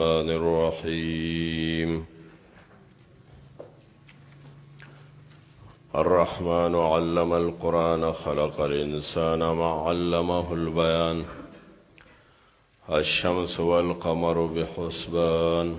الرحمن الرحيم الرحمن علم القرآن خلق الإنسان ما علمه البيان الشمس والقمر بحسبان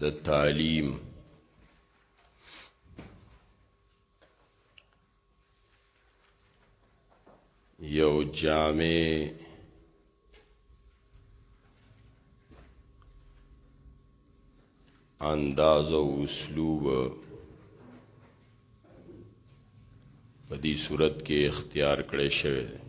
د تعلیم یو جامع انداز او اسلوب په دې صورت کې اختیار کړی شوی دی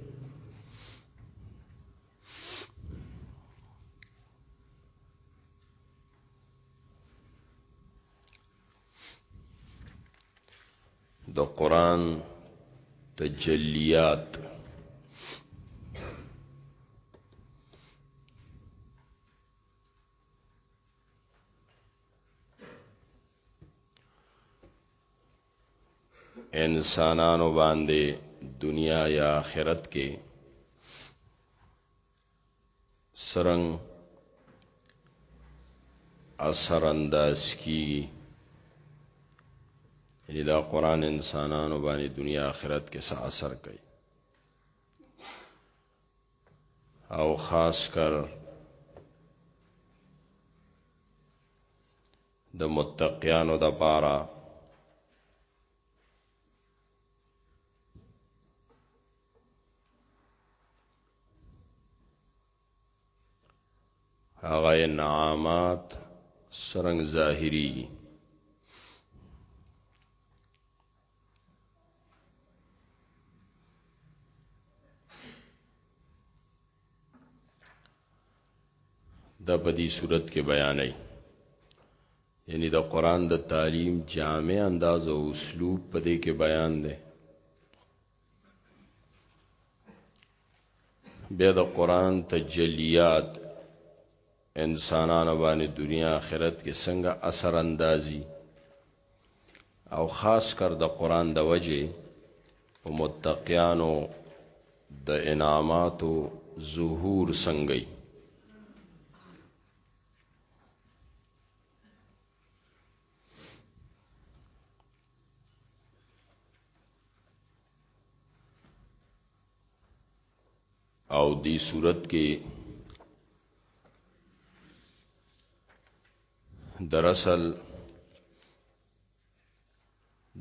د قران تجلیات انسانانو باندې دنیا یا آخرت کې سرنګ اثر انداز کیږي یعنی دا قران انسانانو باندې دنیا آخرت کې څه اثر کوي او خاص کر د متقیانو د پاره هغه انعامات سرنګ ظاهری دا په دې صورت کې بیانې یعنی د قران د تعلیم جامع انداز او اسلوب په دې کې بیان دی بیا د قران تجلیات انسانانو باندې دنیا آخرت کې څنګه اثر اندازي او خاص کر د قران د وجه او متقیانو د انعاماتو ظهور څنګه او دی صورت کې دراصل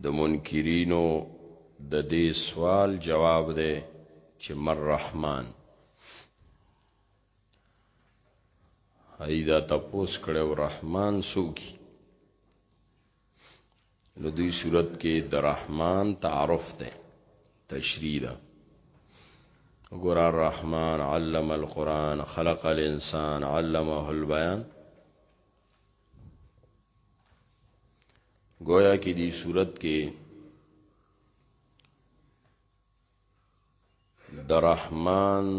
د منکرینو د دې سوال جواب دی چې مر رحمان ایدا تپوس کړو رحمان سوکی نو دی صورت کې د رحمان تعارف ده تشریح ده وګور الرحمن علم القرآن خلق الانسان علمه البیان گویا کې دی صورت کې د رحمان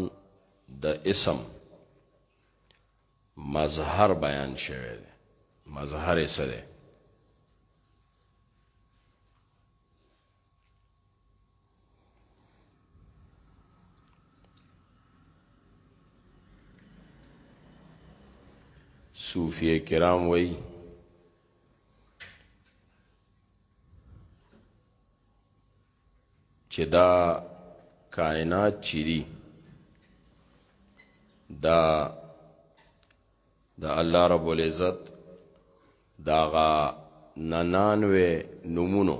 د اسم مظهر بیان شوی دی مظهر یې څه دی صوفیه کرام وی چې دا کائنات چې دي دا د الله رب العزت داغه ننانوي نمونو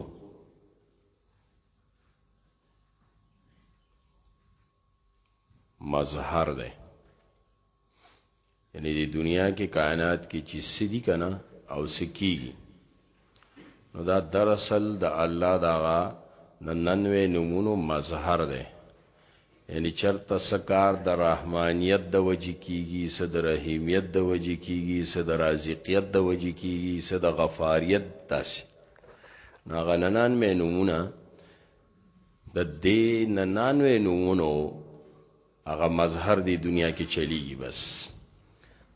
مظهر ده یعنی د دنیا کې کائنات کې چې سدي کنه او سکیږي نو دا دراصل د الله دغه نننوي نمونو مظهر ده یعنی چرته سکار د رحمانیت د وجې کیږي صد رحیمیت د وجې کیږي صد رازقیت د وجې کیږي صد غفاریت تاسو ناغننان مې نمونه د دې ننانوې نمونو هغه مظهر دی دنیا کې چلیږي بس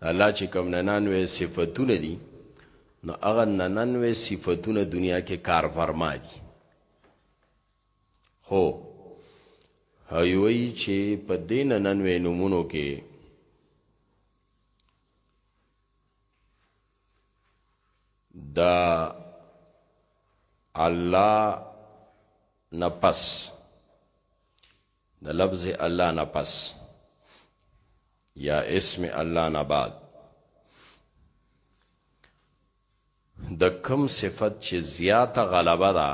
الله چې کوم ننانوې صفاتونه دي نو هغه ننانوې صفاتونه دنیا کې کار فرما دي هو هیوی چې په دین ننانوې نمونو کې دا الله نفس د لفظ الله نه پس یا اسم الله نه بعد د کم صفت چې زیاته غلبه ده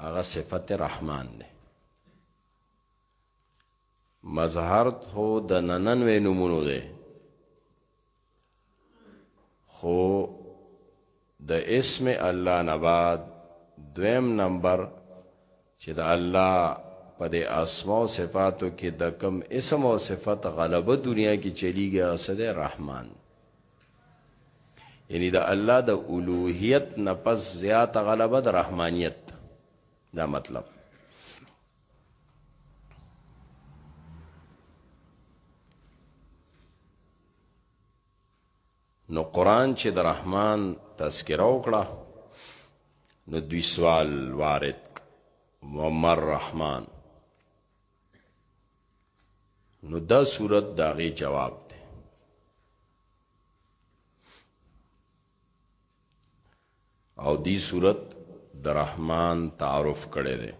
هغه صفت رحمان ده مظهر ته د نننوې نمونه ده خو د اسم الله نه بعد دویم نمبر چې د الله په د اسماء او صفاتو کې د کم اسم او صفت غلبه دنیا کې چلیږي او سد رحمان یعنی د الله د اولوہیت نه پس زیات غلبه د رحمانیت دا مطلب نو قران چې د رحمان تذکره وکړه نو دوی سوال وارد ومر رحمان نو دا صورت داغه جواب او دی صورت د رحمان تعارف کړی دی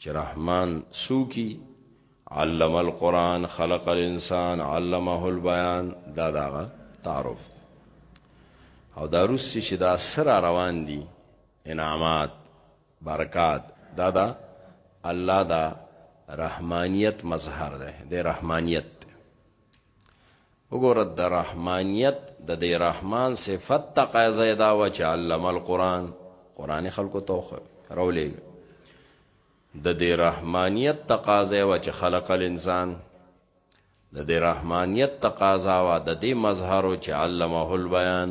چې رحمان سوکی علم القرآن خلق الانسان علمه البیان دا داغه تعارف او دا روسی چې دا سره روان دي انعامات برکات دا دا الله دا رحمانیت مظهر ده د رحمانیت وګوره درحمانیت ددی رحمان صفت تقاضا یې دا وه چې علم القرآن قرآن خلکو ته وښوي راولېږه د دې رحمانیت تقاضا وا چې خلق الانسان د دې رحمانیت تقاضا وا د دې مظهر چې علمه البیان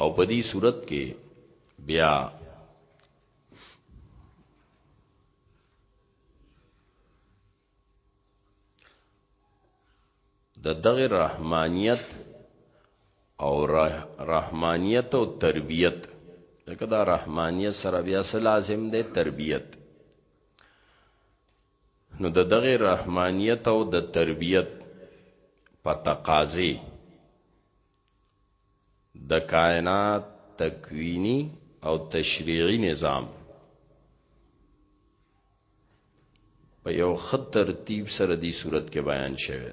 او په دې صورت کې بیا د دغه رحمانیت او رحمانیت او تربیت لکه دا رحمانیت سره بیا سره لازم دی تربیت نو د دغه رحمانیت او د تربیت په تقاضې د کائنات تکوینی او تشریعی نظام په یو خط ترتیب سره دی صورت کې بیان شوه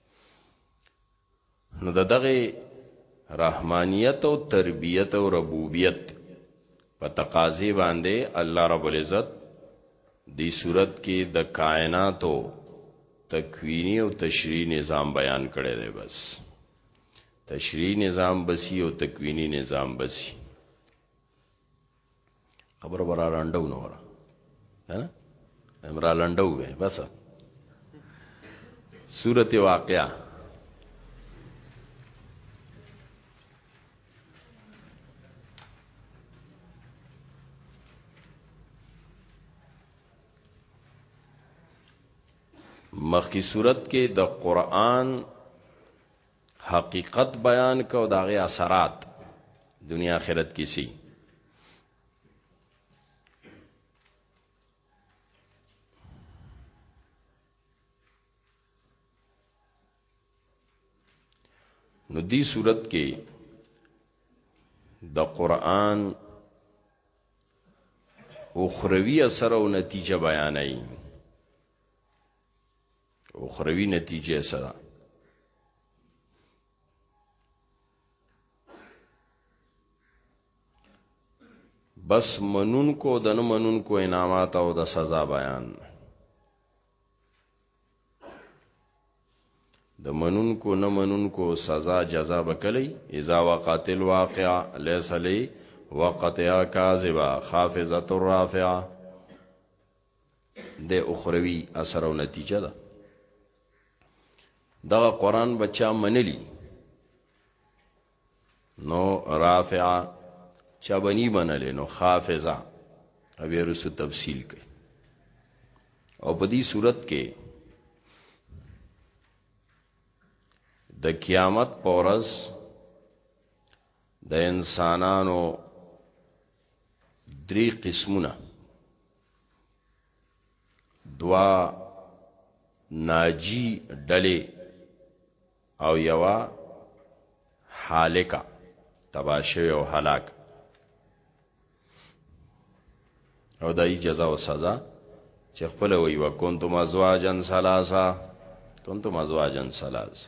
نو د دغه رحمانیت او تربیت او ربوبیت په تقاضې باندې الله رب العزت دی صورت کې د کائناتو تکوینی او تشریح نظام بیان کړی دی بس تشریح نظام بسی او تکوینی نظام بسی خبر برا لنډو نو ورا ها امرا لنډو وې بس سورته واقعا مخکی صورت کې د قران حقیقت بیان کو دا غي اثرات دنیا آخرت کې سي نو دی صورت کې د قران اخروی اثر او نتیجه بیانای اخروی نتیجه سره بس منون کو د نه منون کو انعامات او د سزا بیان د منون کو نه منون کو سزا جزا بکلی اذا وقت الواقع ليس لي وقتها كاذبه خافضه الرافعه د اخروی اثر او نتیجه ده دغه قران بچا منلی نو رافعه چا بنی منلی نو خافزه او ورسو تفصیل کوي او په دې صورت کې د قیامت پورز د انسانانو درې قسمونه دوا ناجی ډلې او یوا حالکا تباشوی او هلاک او دای جزا او سزا چې خپل وی وکنتم ازواجن ثلاثه کنتم ازواجن ثلاثه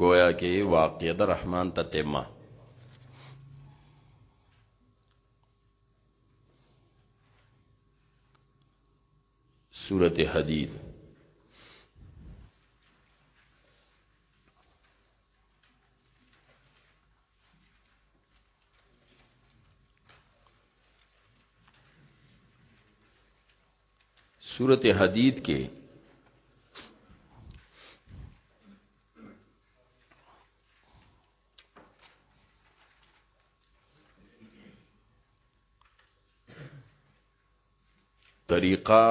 گویا کې واقع د رحمان ته تیمه سورت حدید سورت حدید کې طریقه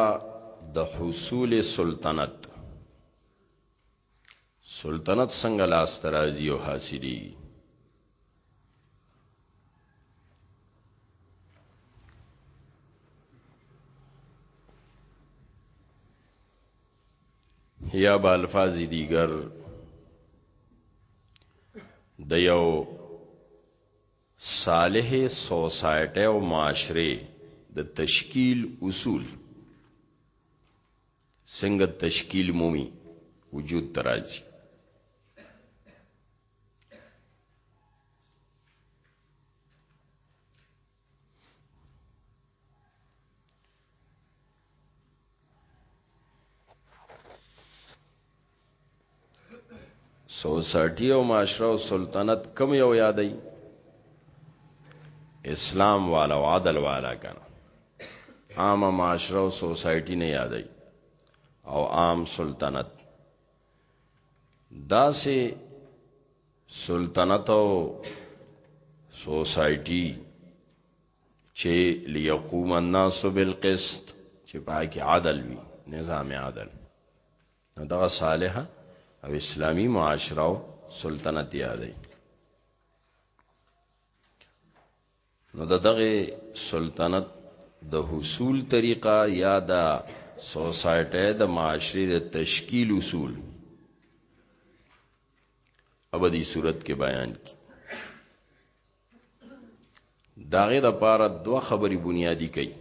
د حصول سلطنت سلطنت څنګه لاس ترازی او حاصلی یا با الفاظ دیگر د یو صالح سوسایټي او معاشره د تشکیل اصول څنګه تشکیل مومي وجود ته راځي سوسایټي او معاشره او سلطنت کم یو یادای اسلام والا او عدل والا کنه عامه معاشره او سوسایټي نه یادای او عام سلطنت دا سه سلطنت او سوسایټي چې ليقوم الناس بالقسط چې پاکي عدل وي نظام عدل نو دغه صالحه او اسلامی معاشره او سلطنت یادې نو د دغه سلطنت د حصول طریقه یا د سوسایټي د معاشري د تشکیل اصول ابدي صورت کې بیان کی داغه د پاره دوه خبري بنیادی کوي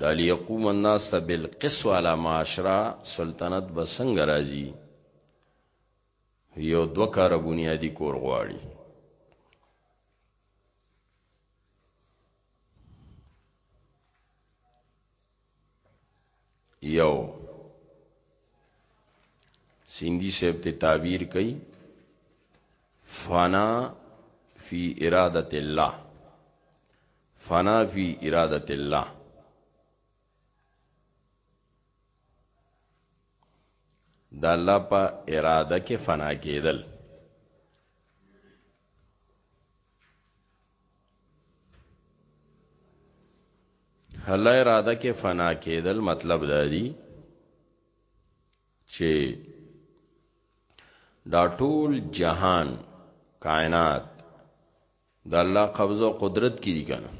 دا ليقوم الناس بالقسط على معاشره سلطنت بسنګ راځي یو دوه کار بنیادی کور غواړي یو سیندی صاحب ته تعبیر کوي فنا فی ارادت الله فنا فی ارادت الله دا الله په اراده کې فنا کېدل هله اراده کې فنا کېدل مطلب دا دی چې دا ټول جهان کائنات د الله قبضه او قدرت کې دي کنه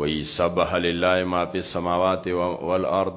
وای سبح لله ما فی السماوات والارض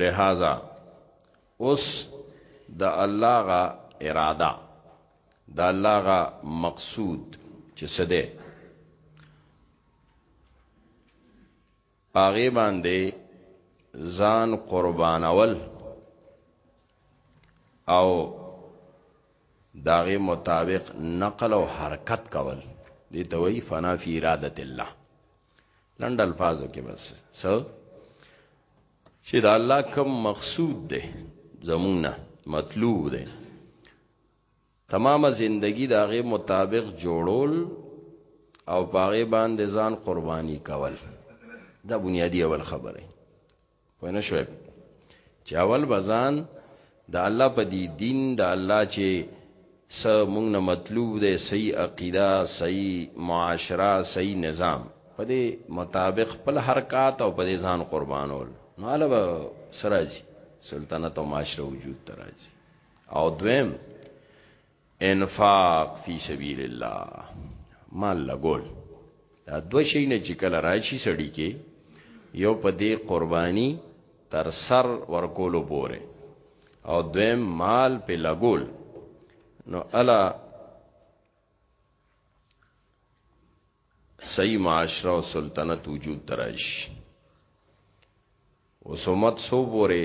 لہذا اوس د الله غ اراده د الله غ مقصود چې سده پاغه باندې ځان قربانول او داغه مطابق نقل او حرکت کول دي ته وی فنا فی اراده الله لند الفاظو کې بس سو چې دا الله کوم مقصود دی زمونه مطلوب دی تمامه زندگی دا غي مطابق جوړول او پاغه باندې ځان قرباني کول دا بنیادی اول خبره پوه نه شوي چې اول بزان د الله په دی دین د الله چې س موږ نه مطلوب دی صحیح عقیده صحیح معاشره صحیح نظام په دې مطابق خپل حرکات او په دې ځان قربانول نو علاوه سراجی سلطنت او معاشره وجود تراجی او دویم انفاق فی سبیل الله مال لګول دا دو شي نه چې کله راشي سړی کې یو په دې قربانی تر سر ورکولو پوره او دویم مال په لګول نو الا صحیح معاشره او سلطنت وجود تراشي اوس امت سو پورې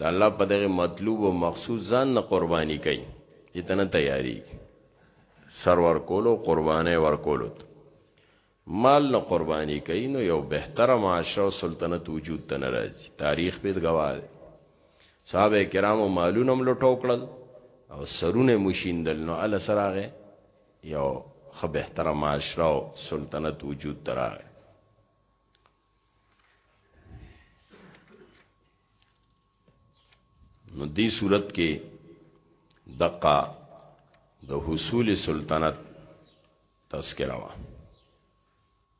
د الله په دغه مطلوب او مقصود ځان نه قرباني کوي دې ته نه تیاری سر ور کولو قربانې ور کولو مال نه قرباني کوي نو یو بهتره معاشره او سلطنت وجود ته نه راځي تاریخ به گواه دی صحابه کرامو مالونه هم لټو کړل او سرونه مشیندل نو ال سراغه یو ښه بهتره معاشره او سلطنت وجود ته راغی نو دې صورت کې دقه د حصول سلطنت تذکره وا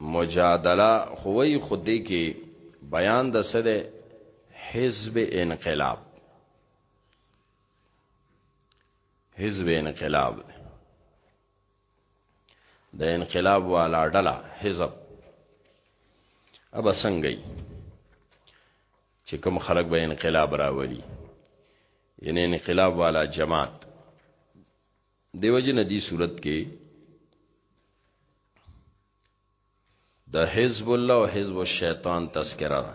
مجادله خوی خودی کې بیان د سده حزب انقلاب حزب انقلاب د انقلاب والا ډله حزب اب څنګه چې کوم خلک به انقلاب راولي یعنی انقلاب والا جماعت دیو جن دی صورت کې د حزب الله او حزب الشیطان تذکرہ ده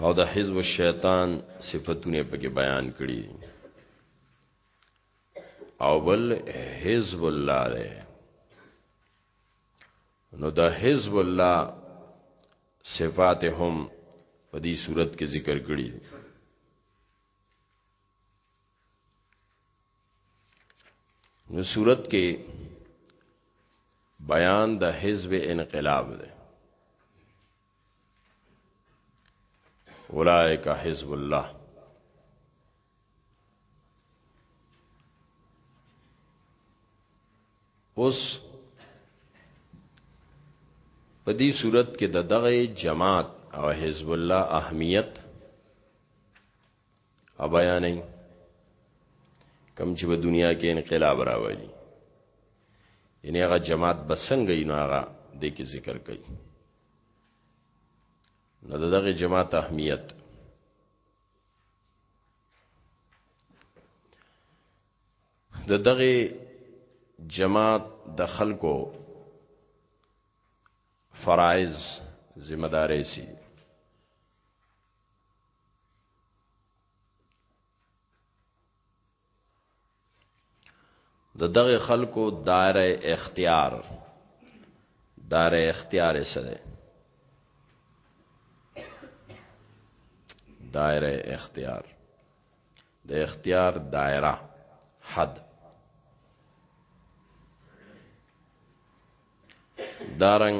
او د حزب الشیطان صفاتونه پکې بیان کړي او بل حزب الله دی نو د حزب الله صفات هم په دې صورت کې ذکر کړي نو صورت کې بیان د حزب انقلاب دی اولائک حزب الله اوس په دې صورت کې د دغه جماعت او حزب الله اهمیت او بیانې کم چې په دنیا کې انقلاب راوړي یعنی هغه جماعت بسنګ نه هغه د کې ذکر کوي نو دغه جماعت اهمیت د دغه جماعت د خلکو فرایز ذمہ دارې سي د دغه خلکو دایره اختیار دایره اختیار سره دایره اختیار د اختیار دایره حد دارنګ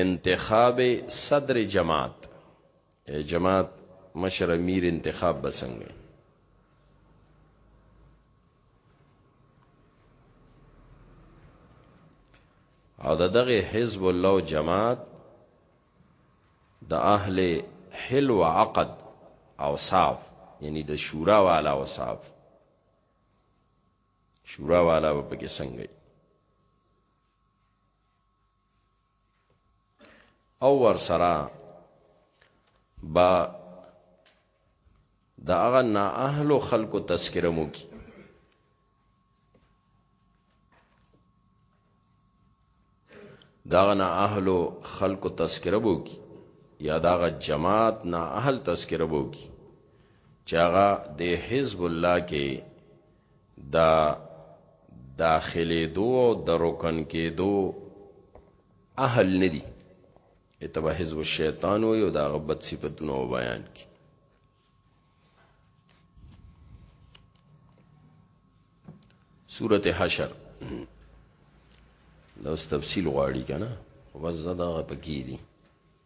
انتخاب صدر جماعت اے جماعت مشر امیر انتخاب بسنگے او د دغه حزب الله جماعت د اهل حل و عقد او صاف یعنی د شورا والا او صاف شورا والا په کې څنګه او ورسره با دا هغه نا اهل خلکو تذکره مو کی داغه نه اهلو خلکو تذکره بو کی یا داغه جماعت نه اهل تذکره بو کی چاغه د حزب الله کې د داخلېدو او د رکن کېدو اهل نه دي ته به حزب الشیطان وي او د هغه بد صفتونه و بیان کړي سورت حشر دا اوس تفصیل غواړي که نه خو بس زه دغه پکې دي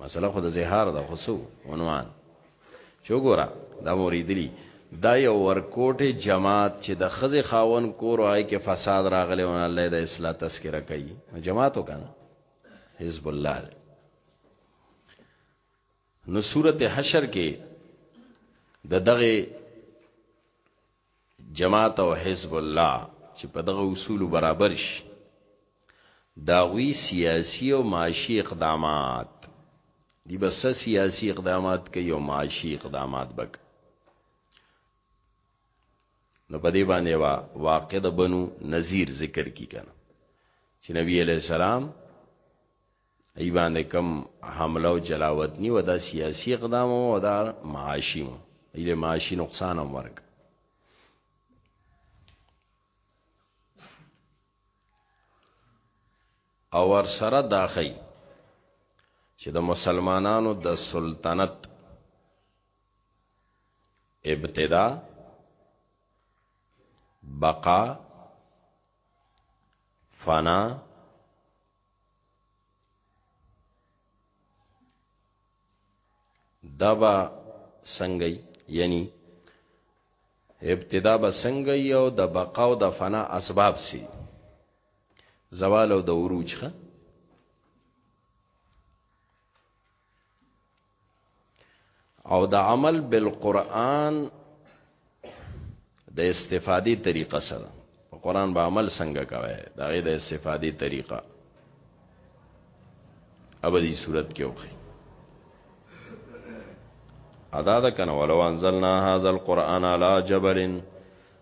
مسله خو د زهار ده خو سو عنوان چو ګورا دا موریدلی دا یو ورکوټه جماعت چې د خزه خاون کور وای کې فساد راغلی او الله د اصلاح تذکرہ کوي جماعت وکنه حزب الله دی. نو سورته حشر کې د دغه جماعت او حزب الله چې په دغه اصولو برابر شي، د هغوی سیاسي او معاشي اقدامات دی به څه سیاسي اقدامات کوي او معاشي اقدامات به کوي نو په دې باندې وا واقع د بنو نذیر ذکر کی کنه چې نبی علی السلام ای باندې کوم حمله او جلاوطنی وه دا سیاسی اقدام هم او دا معاشی هم ای له معاشی نقصان هم ورک او ور سره داخی چې د مسلمانانو د سلطنت ابتدا بقا فنا دا با څنګه یعنی ابتدا به څنګه یو د بقا او د فنا اسباب سي زوال او د عروج ښه او د عمل بالقران د استفادې طریقه سره په قران به عمل څنګه کوي دا غي د استفادې طریقه ابدي صورت کې وخی ادا د کنه ولو انزلنا هذا القران على جبل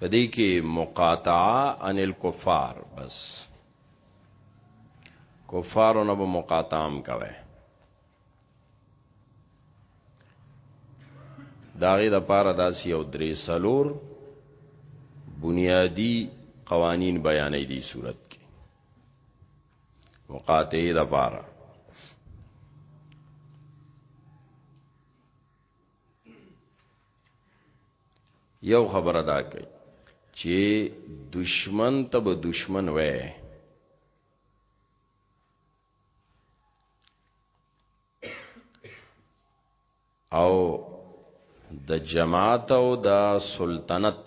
پدې کې مقاطعه ان الكفار بس کفارو نه به مقاطعام کوي داغه د پاره داسې یو درې سلور بنیادی قوانین بیانې دي صورت کې مقاطعه د پاره یو خبره دا کوي چې دشمن ته به دشمن وې او د جماعت او د سلطنت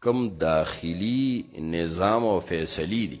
کم داخلی نظام او فیصلی دی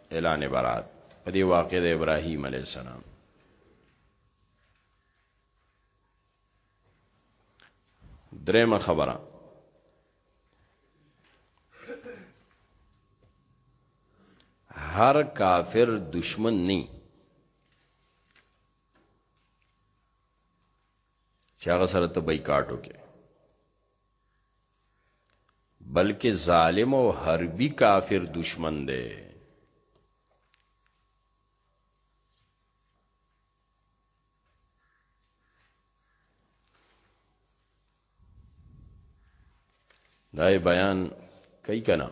اعلان برات په دې واقع د ابراهیم علی السلام درېمه خبره هر کافر دشمن ني چې هغه سره ته بایکاټ وکې بلکه ظالم او حربی کافر دشمن دی دای بیان کوي کنه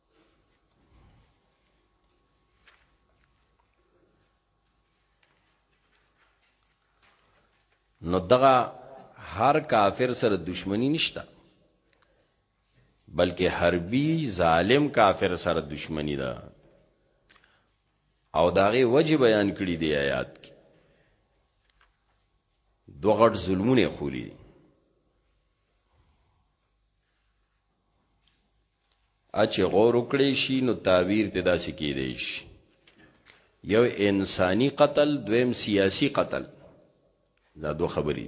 نو دغه هر کافر سره دشمنی نشته بلکې حربي ظالم کافر سره دشمنی ده او داغه وجه بیان کړی دی آیات کې دوه غټ ظلمونه خولي دي اچ غور وکړي شي نو تعبیر ته داسې کېدې شي یو انساني قتل دویم سیاسي قتل دا دوه خبرې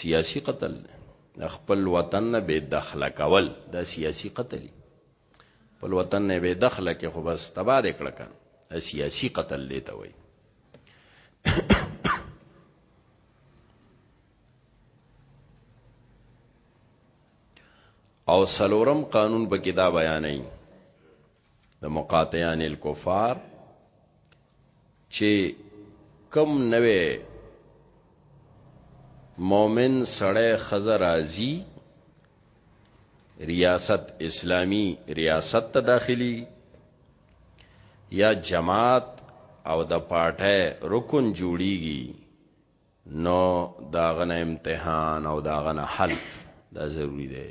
سیاسی قتل ده خپل وطن نه بے دخل کول دا سیاسی قتل خپل وطن نه بے دخل کې خو بس تبا دې کړ کان دا سیاسی قتل دی ته وای او سلورم قانون په کې دا بیانې د مقاطعان الکفار چې کم نوې مومن سړی خزه راضی ریاست اسلامی ریاست ته داخلي یا جماعت او د پاټه رکن جوړیږي نو داغنه امتحان او داغنه حل دا ضروری دی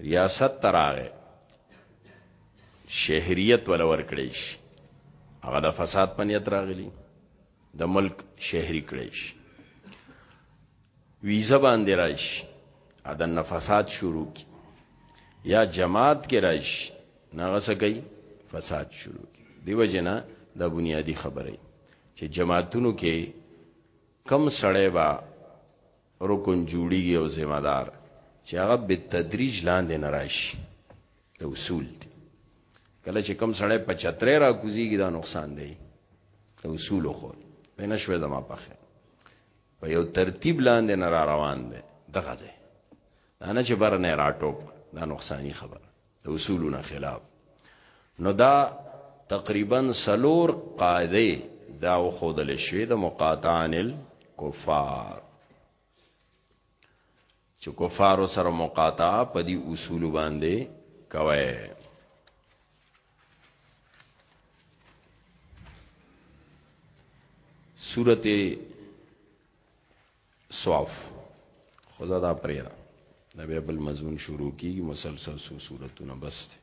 ریاست ته راغی شهریت ولا ورکړی شي هغه د فساد په نیت راغلی د ملک شهري کړی شي ویزه باندې راشي اذن فساد شروع کی یا جماعت کې راشي ناغه سګي فساد شروع کی دیو جنا د بنیادی خبره چې جماعتونو کې کم سړی با رکن جوړیږي او ذمہ دار چې هغه به تدریج لاندې نه راشي د اصول دی کله چې کم سړی په چتره را کوزيږي دا نقصان دی د اصول خو په نشوي زما پخه په یو ترتیب لاندې نه را روان دی دغه ځای نه چې بر نه راټوپ دا نقصانی خبره د اصولو نه خلاف نو دا تقریبا سلور قاعده دا خودل شوی د مقاطعان الکفار چې کفار سره مقاطعه په دې اصول باندې کوي سورته صاف خدا دا پریدا دا بیا بل مضمون شروع کیږي مسلسل سو صورتونه بس دی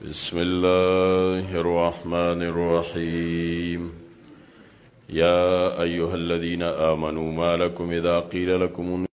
بسم الله الرحمن الرحیم یا ایها الذين آمنوا ما لكم اذا قيل لكم